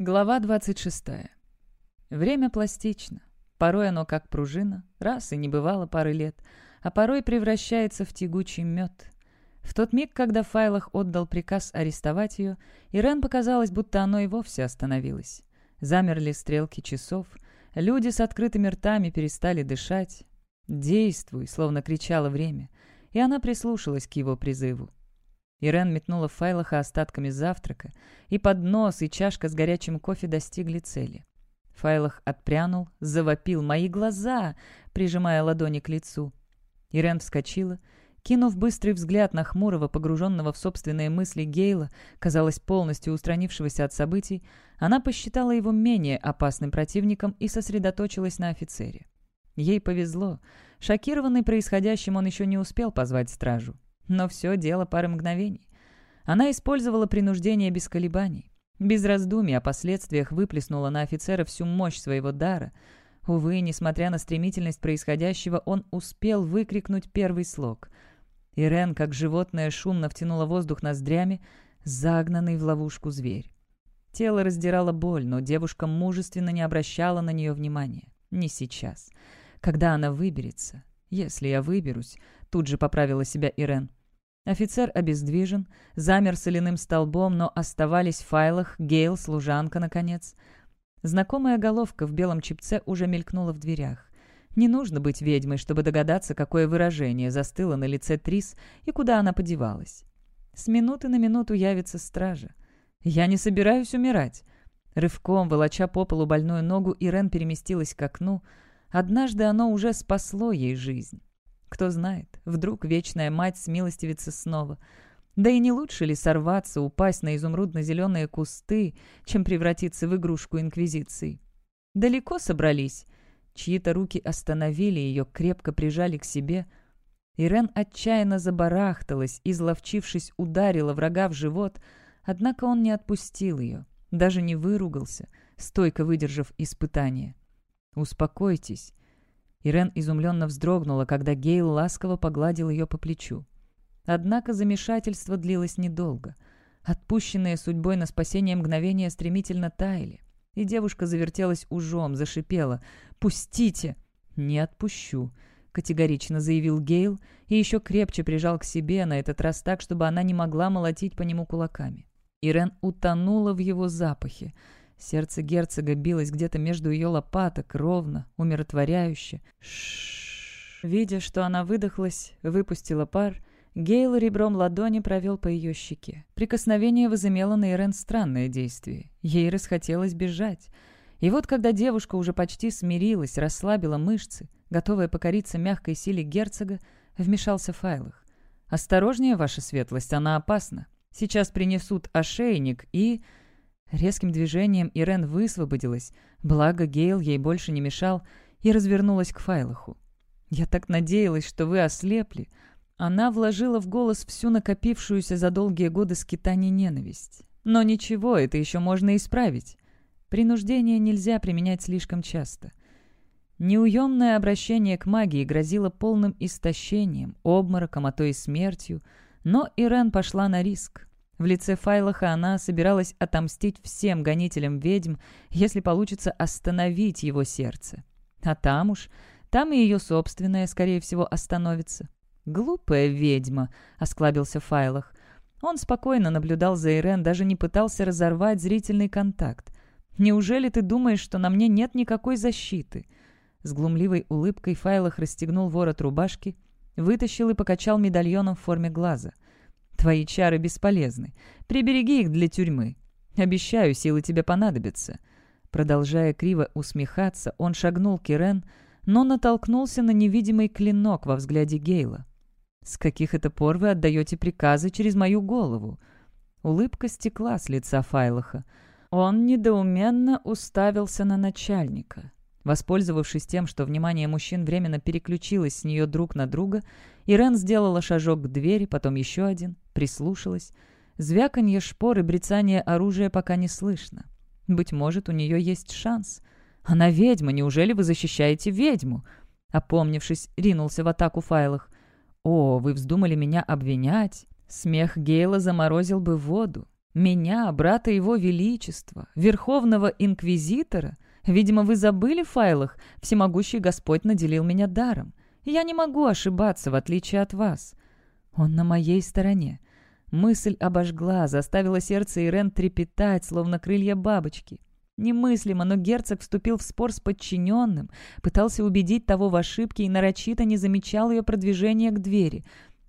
Глава 26. Время пластично. Порой оно как пружина, раз и не бывало пары лет, а порой превращается в тягучий мед. В тот миг, когда файлах отдал приказ арестовать ее, Ирен показалось, будто оно и вовсе остановилось. Замерли стрелки часов, люди с открытыми ртами перестали дышать. «Действуй!» — словно кричало время, и она прислушалась к его призыву. Ирен метнула в файлах остатками завтрака, и поднос, и чашка с горячим кофе достигли цели. Файлах отпрянул, завопил «Мои глаза!», прижимая ладони к лицу. Ирен вскочила, кинув быстрый взгляд на хмурого, погруженного в собственные мысли Гейла, казалось, полностью устранившегося от событий, она посчитала его менее опасным противником и сосредоточилась на офицере. Ей повезло. Шокированный происходящим, он еще не успел позвать стражу. Но все дело пары мгновений. Она использовала принуждение без колебаний. Без раздумий о последствиях выплеснула на офицера всю мощь своего дара. Увы, несмотря на стремительность происходящего, он успел выкрикнуть первый слог. Ирен, как животное, шумно втянула воздух ноздрями, загнанный в ловушку зверь. Тело раздирало боль, но девушка мужественно не обращала на нее внимания. Не сейчас. Когда она выберется. Если я выберусь, тут же поправила себя Ирен. Офицер обездвижен, замер соляным столбом, но оставались в файлах Гейл, служанка, наконец. Знакомая головка в белом чипце уже мелькнула в дверях. Не нужно быть ведьмой, чтобы догадаться, какое выражение застыло на лице Трис и куда она подевалась. С минуты на минуту явится стража. «Я не собираюсь умирать». Рывком, волоча по полу больную ногу, Ирен переместилась к окну. Однажды оно уже спасло ей жизнь. Кто знает, вдруг вечная мать смилостивится снова. Да и не лучше ли сорваться, упасть на изумрудно-зеленые кусты, чем превратиться в игрушку Инквизиции? Далеко собрались? Чьи-то руки остановили ее, крепко прижали к себе. Ирен отчаянно забарахталась, изловчившись, ударила врага в живот, однако он не отпустил ее, даже не выругался, стойко выдержав испытание. «Успокойтесь», Ирен изумленно вздрогнула, когда Гейл ласково погладил ее по плечу. Однако замешательство длилось недолго. Отпущенные судьбой на спасение мгновения стремительно таяли. И девушка завертелась ужом, зашипела. «Пустите!» «Не отпущу», — категорично заявил Гейл и еще крепче прижал к себе, на этот раз так, чтобы она не могла молотить по нему кулаками. Ирен утонула в его запахе. Сердце герцога билось где-то между ее лопаток, ровно, умиротворяюще. Видя, что она выдохлась, выпустила пар, Гейл ребром ладони провел по ее щеке. Прикосновение возымело на Ирен странное действие. Ей расхотелось бежать. И вот когда девушка уже почти смирилась, расслабила мышцы, готовая покориться мягкой силе герцога, вмешался Файлах. «Осторожнее, ваша светлость, она опасна. Сейчас принесут ошейник и...» Резким движением Ирен высвободилась, благо Гейл ей больше не мешал, и развернулась к Файлаху. «Я так надеялась, что вы ослепли». Она вложила в голос всю накопившуюся за долгие годы скитаний ненависть. «Но ничего, это еще можно исправить. Принуждение нельзя применять слишком часто». Неуемное обращение к магии грозило полным истощением, обмороком, а то и смертью, но Ирен пошла на риск. В лице Файлаха она собиралась отомстить всем гонителям ведьм, если получится остановить его сердце. А там уж, там и ее собственное, скорее всего, остановится. «Глупая ведьма», — осклабился Файлах. Он спокойно наблюдал за Ирен, даже не пытался разорвать зрительный контакт. «Неужели ты думаешь, что на мне нет никакой защиты?» С глумливой улыбкой Файлах расстегнул ворот рубашки, вытащил и покачал медальоном в форме глаза — Твои чары бесполезны. Прибереги их для тюрьмы. Обещаю, силы тебе понадобятся». Продолжая криво усмехаться, он шагнул к Ирен, но натолкнулся на невидимый клинок во взгляде Гейла. «С каких это пор вы отдаете приказы через мою голову?» Улыбка стекла с лица Файлаха. Он недоуменно уставился на начальника. Воспользовавшись тем, что внимание мужчин временно переключилось с нее друг на друга, Ирен сделала шажок к двери, потом еще один, прислушалась. Звяканье шпор и брецание оружия пока не слышно. Быть может, у нее есть шанс. Она ведьма, неужели вы защищаете ведьму? Опомнившись, ринулся в атаку файлах. «О, вы вздумали меня обвинять?» Смех Гейла заморозил бы воду. Меня, брата его величества, верховного инквизитора? Видимо, вы забыли в файлах, всемогущий Господь наделил меня даром. Я не могу ошибаться, в отличие от вас. Он на моей стороне. Мысль обожгла, заставила сердце Ирен трепетать, словно крылья бабочки. Немыслимо, но герцог вступил в спор с подчиненным, пытался убедить того в ошибке и нарочито не замечал ее продвижения к двери.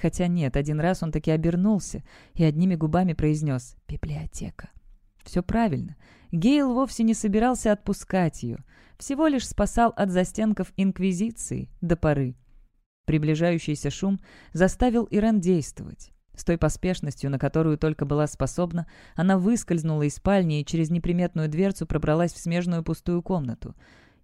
Хотя нет, один раз он таки обернулся и одними губами произнес «библиотека». Все правильно. Гейл вовсе не собирался отпускать ее, всего лишь спасал от застенков Инквизиции до поры. Приближающийся шум заставил Ирен действовать. С той поспешностью, на которую только была способна, она выскользнула из спальни и через неприметную дверцу пробралась в смежную пустую комнату.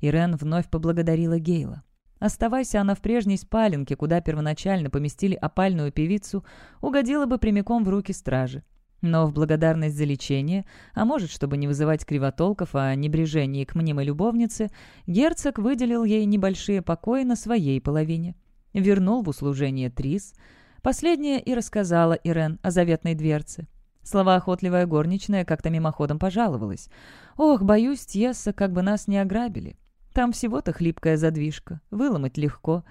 Ирен вновь поблагодарила Гейла. Оставайся она в прежней спаленке, куда первоначально поместили опальную певицу, угодила бы прямиком в руки стражи. Но в благодарность за лечение, а может, чтобы не вызывать кривотолков о небрежении к мнимой любовнице, герцог выделил ей небольшие покои на своей половине. Вернул в услужение Трис — Последняя и рассказала Ирен о заветной дверце. Слова охотливая горничная как-то мимоходом пожаловалась. «Ох, боюсь, Тьесса, как бы нас не ограбили. Там всего-то хлипкая задвижка, выломать легко».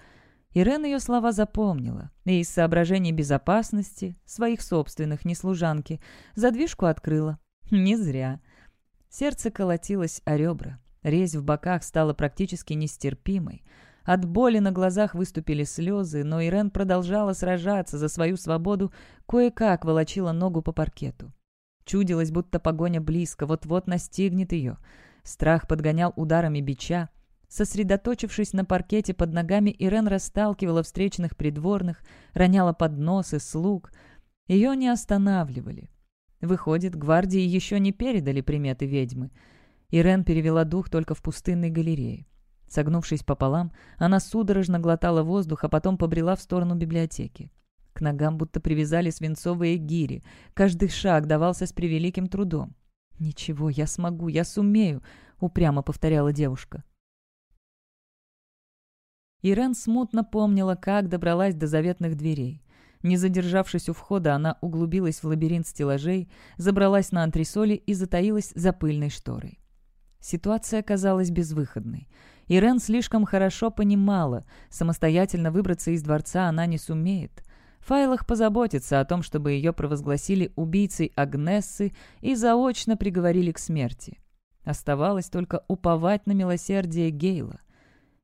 Ирен ее слова запомнила, и из соображений безопасности, своих собственных, не служанки, задвижку открыла. Не зря. Сердце колотилось о ребра. Резь в боках стала практически нестерпимой. От боли на глазах выступили слезы, но Ирен продолжала сражаться за свою свободу, кое-как волочила ногу по паркету. Чудилось, будто погоня близко, вот-вот настигнет ее. Страх подгонял ударами бича. Сосредоточившись на паркете под ногами, Ирен расталкивала встречных придворных, роняла подносы, слуг. Ее не останавливали. Выходит, гвардии еще не передали приметы ведьмы. Ирен перевела дух только в пустынной галерее. Согнувшись пополам, она судорожно глотала воздух, а потом побрела в сторону библиотеки. К ногам будто привязали свинцовые гири. Каждый шаг давался с превеликим трудом. «Ничего, я смогу, я сумею», — упрямо повторяла девушка. Ирен смутно помнила, как добралась до заветных дверей. Не задержавшись у входа, она углубилась в лабиринт стеллажей, забралась на антресоли и затаилась за пыльной шторой. Ситуация казалась безвыходной. Ирен слишком хорошо понимала, самостоятельно выбраться из дворца она не сумеет. Файлах позаботится о том, чтобы ее провозгласили убийцей Агнессы и заочно приговорили к смерти. Оставалось только уповать на милосердие Гейла.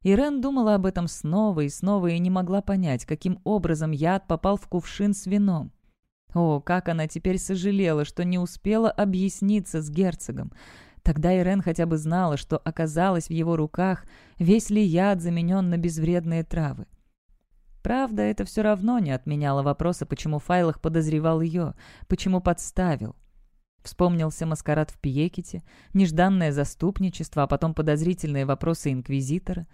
Ирен думала об этом снова и снова и не могла понять, каким образом яд попал в кувшин с вином. О, как она теперь сожалела, что не успела объясниться с герцогом. Тогда Ирен хотя бы знала, что оказалось в его руках, весь ли яд заменен на безвредные травы. Правда, это все равно не отменяло вопроса, почему Файлах подозревал ее, почему подставил. Вспомнился маскарад в Пиекете, нежданное заступничество, а потом подозрительные вопросы инквизитора.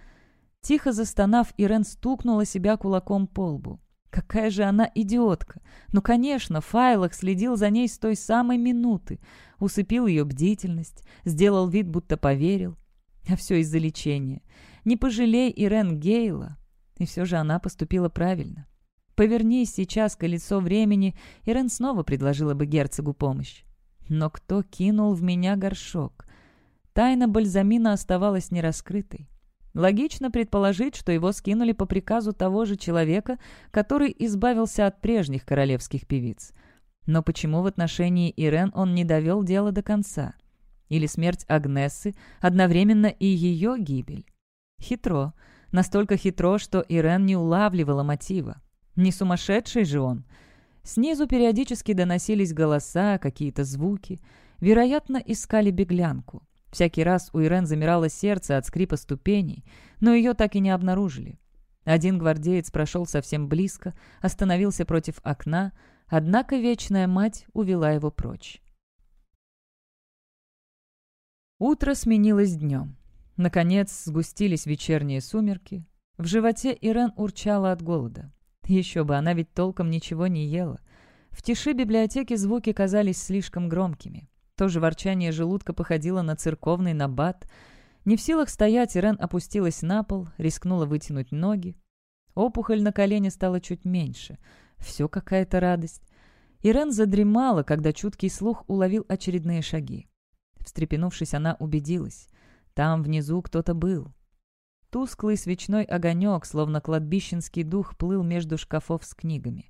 Тихо застонав, Ирен стукнула себя кулаком по лбу. Какая же она идиотка! Ну, конечно, Файлах следил за ней с той самой минуты, усыпил ее бдительность, сделал вид, будто поверил. А все из-за лечения. Не пожалей Ирен Гейла. И все же она поступила правильно. Повернись сейчас колесо времени, Ирен снова предложила бы герцогу помощь. Но кто кинул в меня горшок? Тайна бальзамина оставалась нераскрытой. Логично предположить, что его скинули по приказу того же человека, который избавился от прежних королевских певиц. Но почему в отношении Ирен он не довел дело до конца? Или смерть Агнессы одновременно и ее гибель? Хитро. Настолько хитро, что Ирен не улавливала мотива. Не сумасшедший же он. Снизу периодически доносились голоса, какие-то звуки. Вероятно, искали беглянку. Всякий раз у Ирен замирало сердце от скрипа ступеней, но ее так и не обнаружили. Один гвардеец прошел совсем близко, остановился против окна, однако Вечная Мать увела его прочь. Утро сменилось днем. Наконец сгустились вечерние сумерки. В животе Ирен урчала от голода. Еще бы, она ведь толком ничего не ела. В тиши библиотеки звуки казались слишком громкими. Тоже ворчание желудка походило на церковный набат. Не в силах стоять, Ирен опустилась на пол, рискнула вытянуть ноги. Опухоль на колене стала чуть меньше. Все какая-то радость. Ирен задремала, когда чуткий слух уловил очередные шаги. Встрепенувшись, она убедилась. Там внизу кто-то был. Тусклый свечной огонек, словно кладбищенский дух, плыл между шкафов с книгами.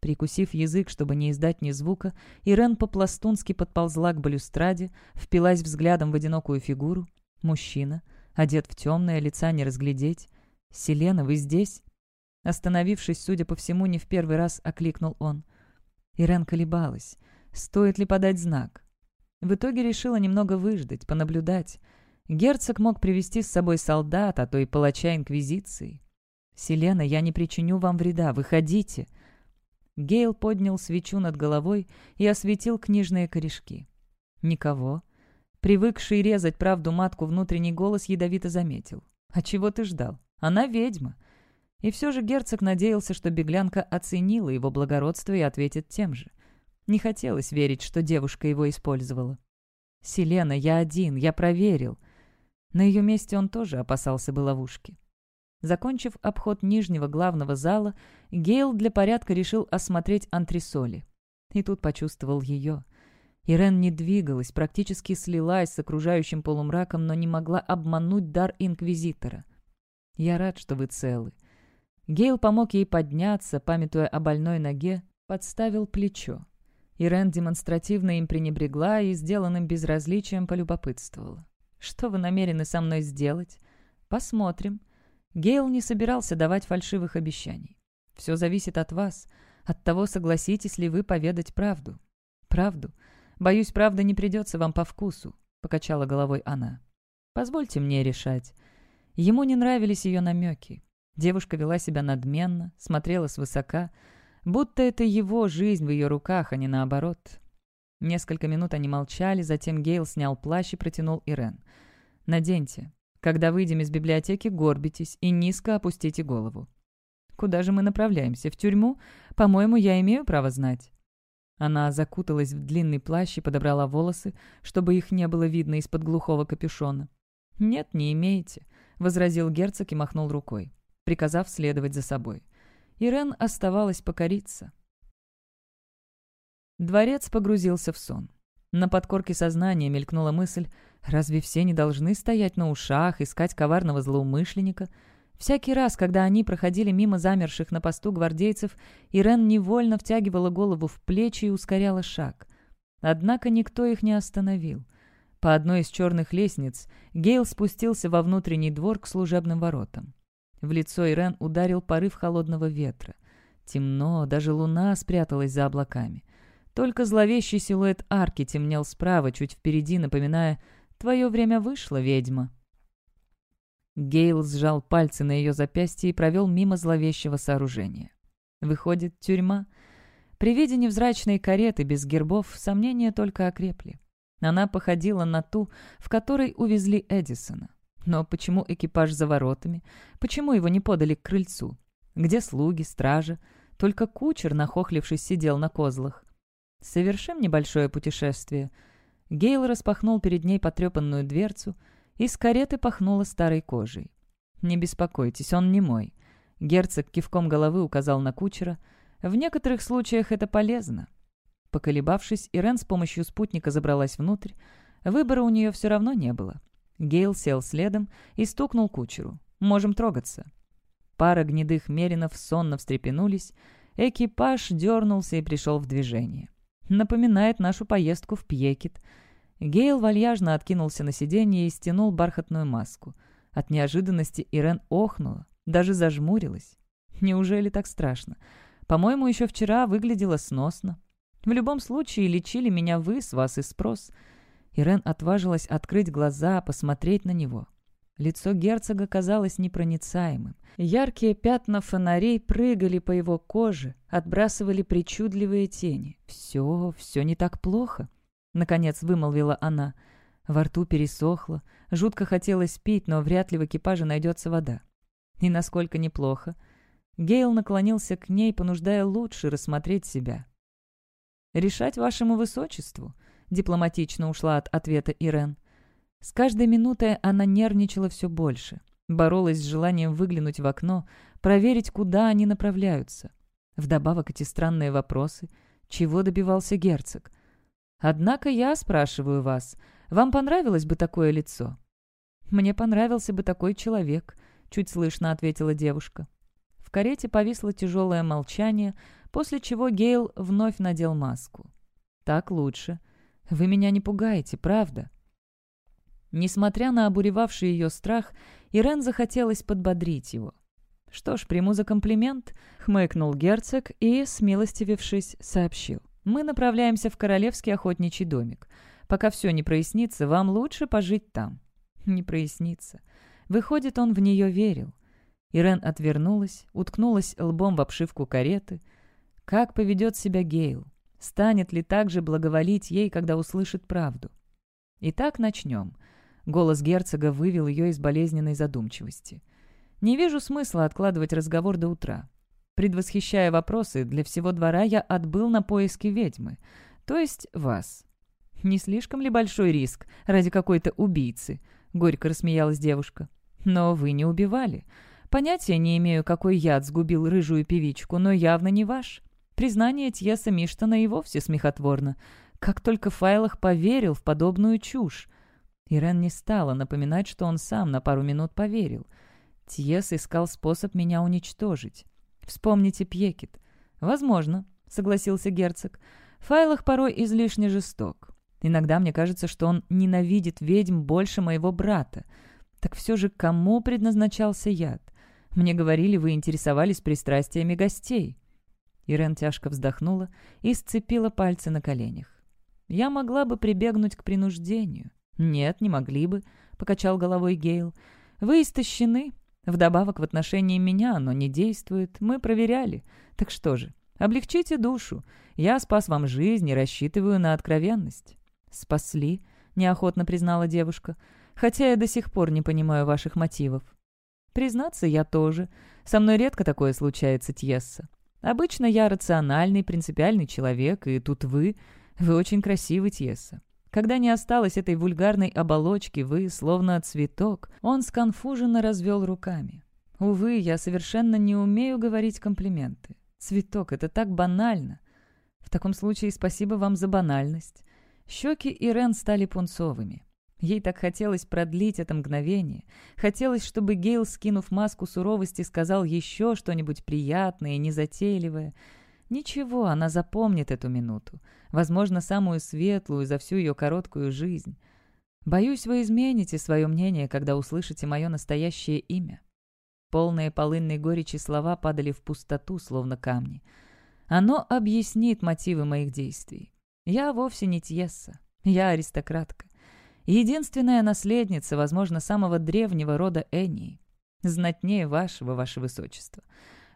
Прикусив язык, чтобы не издать ни звука, Ирен по-пластунски подползла к балюстраде, впилась взглядом в одинокую фигуру. Мужчина, одет в темное, лица не разглядеть. «Селена, вы здесь?» Остановившись, судя по всему, не в первый раз окликнул он. Ирен колебалась. Стоит ли подать знак? В итоге решила немного выждать, понаблюдать. Герцог мог привести с собой солдат, а то и палача Инквизиции. «Селена, я не причиню вам вреда, выходите!» Гейл поднял свечу над головой и осветил книжные корешки. «Никого». Привыкший резать правду матку внутренний голос ядовито заметил. «А чего ты ждал? Она ведьма». И все же герцог надеялся, что беглянка оценила его благородство и ответит тем же. Не хотелось верить, что девушка его использовала. «Селена, я один, я проверил». На ее месте он тоже опасался бы ловушки. Закончив обход нижнего главного зала, Гейл для порядка решил осмотреть антресоли. И тут почувствовал ее. Ирен не двигалась, практически слилась с окружающим полумраком, но не могла обмануть дар Инквизитора. «Я рад, что вы целы». Гейл помог ей подняться, памятуя о больной ноге, подставил плечо. Ирен демонстративно им пренебрегла и сделанным безразличием полюбопытствовала. «Что вы намерены со мной сделать?» «Посмотрим». Гейл не собирался давать фальшивых обещаний. «Все зависит от вас, от того, согласитесь ли вы поведать правду». «Правду? Боюсь, правда не придется вам по вкусу», — покачала головой она. «Позвольте мне решать». Ему не нравились ее намеки. Девушка вела себя надменно, смотрела свысока, будто это его жизнь в ее руках, а не наоборот. Несколько минут они молчали, затем Гейл снял плащ и протянул Ирен. «Наденьте. Когда выйдем из библиотеки, горбитесь и низко опустите голову». «Куда же мы направляемся? В тюрьму? По-моему, я имею право знать». Она закуталась в длинный плащ и подобрала волосы, чтобы их не было видно из-под глухого капюшона. «Нет, не имеете», — возразил герцог и махнул рукой, приказав следовать за собой. Ирен оставалась покориться. Дворец погрузился в сон. На подкорке сознания мелькнула мысль, разве все не должны стоять на ушах, искать коварного злоумышленника? Всякий раз, когда они проходили мимо замерших на посту гвардейцев, Ирен невольно втягивала голову в плечи и ускоряла шаг. Однако никто их не остановил. По одной из черных лестниц Гейл спустился во внутренний двор к служебным воротам. В лицо Ирен ударил порыв холодного ветра. Темно, даже луна спряталась за облаками. Только зловещий силуэт арки темнел справа, чуть впереди, напоминая «Твое время вышло, ведьма». Гейл сжал пальцы на ее запястье и провел мимо зловещего сооружения. Выходит, тюрьма. При виде невзрачной кареты без гербов сомнения только окрепли. Она походила на ту, в которой увезли Эдисона. Но почему экипаж за воротами? Почему его не подали к крыльцу? Где слуги, стража? Только кучер, нахохлившись, сидел на козлах. Совершим небольшое путешествие. Гейл распахнул перед ней потрепанную дверцу. Из кареты пахнуло старой кожей. «Не беспокойтесь, он не мой». Герцог кивком головы указал на кучера. «В некоторых случаях это полезно». Поколебавшись, Ирен с помощью спутника забралась внутрь. Выбора у нее все равно не было. Гейл сел следом и стукнул кучеру. «Можем трогаться». Пара гнедых меринов сонно встрепенулись. Экипаж дернулся и пришел в движение. Напоминает нашу поездку в Пьекет. Гейл вальяжно откинулся на сиденье и стянул бархатную маску. От неожиданности Ирен охнула, даже зажмурилась. Неужели так страшно? По-моему, еще вчера выглядела сносно. В любом случае, лечили меня вы, с вас и спрос. Ирен отважилась открыть глаза, посмотреть на него. Лицо герцога казалось непроницаемым. Яркие пятна фонарей прыгали по его коже, отбрасывали причудливые тени. «Все, все не так плохо», — наконец вымолвила она. Во рту пересохло, жутко хотелось пить, но вряд ли в экипаже найдется вода. И насколько неплохо. Гейл наклонился к ней, понуждая лучше рассмотреть себя. «Решать вашему высочеству», — дипломатично ушла от ответа Ирен. С каждой минутой она нервничала все больше. Боролась с желанием выглянуть в окно, проверить, куда они направляются. Вдобавок эти странные вопросы. чего добивался герцог. «Однако я спрашиваю вас, вам понравилось бы такое лицо?» «Мне понравился бы такой человек», — чуть слышно ответила девушка. В карете повисло тяжелое молчание, после чего Гейл вновь надел маску. «Так лучше. Вы меня не пугаете, правда?» Несмотря на обуревавший ее страх, Ирен захотелось подбодрить его. «Что ж, приму за комплимент», — хмыкнул герцог и, смилостивившись, сообщил. «Мы направляемся в королевский охотничий домик. Пока все не прояснится, вам лучше пожить там». «Не прояснится». Выходит, он в нее верил. Ирен отвернулась, уткнулась лбом в обшивку кареты. Как поведет себя Гейл? Станет ли так же благоволить ей, когда услышит правду? Итак, начнем. Голос герцога вывел ее из болезненной задумчивости. Не вижу смысла откладывать разговор до утра. Предвосхищая вопросы, для всего двора я отбыл на поиски ведьмы, то есть вас. Не слишком ли большой риск ради какой-то убийцы? Горько рассмеялась девушка. Но вы не убивали. Понятия не имею, какой яд сгубил рыжую певичку, но явно не ваш. Признание Тьеса Миштона и вовсе смехотворно. Как только в файлах поверил в подобную чушь. Ирен не стала напоминать, что он сам на пару минут поверил — Тьес искал способ меня уничтожить. Вспомните Пьекет. «Возможно», — согласился герцог. «В файлах порой излишне жесток. Иногда мне кажется, что он ненавидит ведьм больше моего брата. Так все же кому предназначался яд? Мне говорили, вы интересовались пристрастиями гостей». Ирен тяжко вздохнула и сцепила пальцы на коленях. «Я могла бы прибегнуть к принуждению». «Нет, не могли бы», — покачал головой Гейл. «Вы истощены, Вдобавок в отношении меня оно не действует. Мы проверяли. Так что же, облегчите душу. Я спас вам жизнь и рассчитываю на откровенность». «Спасли», — неохотно признала девушка. «Хотя я до сих пор не понимаю ваших мотивов». «Признаться, я тоже. Со мной редко такое случается, Тьесса. Обычно я рациональный, принципиальный человек, и тут вы... Вы очень красивый, Тьесса. Когда не осталось этой вульгарной оболочки, вы, словно цветок, он сконфуженно развел руками. Увы, я совершенно не умею говорить комплименты. Цветок — это так банально. В таком случае спасибо вам за банальность. Щеки Ирен стали пунцовыми. Ей так хотелось продлить это мгновение. Хотелось, чтобы Гейл, скинув маску суровости, сказал еще что-нибудь приятное незатейливое — Ничего, она запомнит эту минуту. Возможно, самую светлую за всю ее короткую жизнь. Боюсь, вы измените свое мнение, когда услышите мое настоящее имя. Полные полынной горечи слова падали в пустоту, словно камни. Оно объяснит мотивы моих действий. Я вовсе не Тьесса. Я аристократка. Единственная наследница, возможно, самого древнего рода Энии. Знатнее вашего, ваше высочество.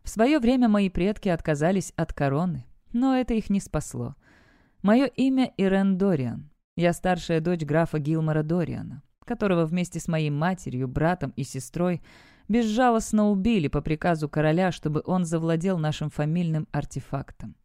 В свое время мои предки отказались от короны, но это их не спасло. Мое имя Ирен Дориан. Я старшая дочь графа Гилмора Дориана, которого вместе с моей матерью, братом и сестрой безжалостно убили по приказу короля, чтобы он завладел нашим фамильным артефактом.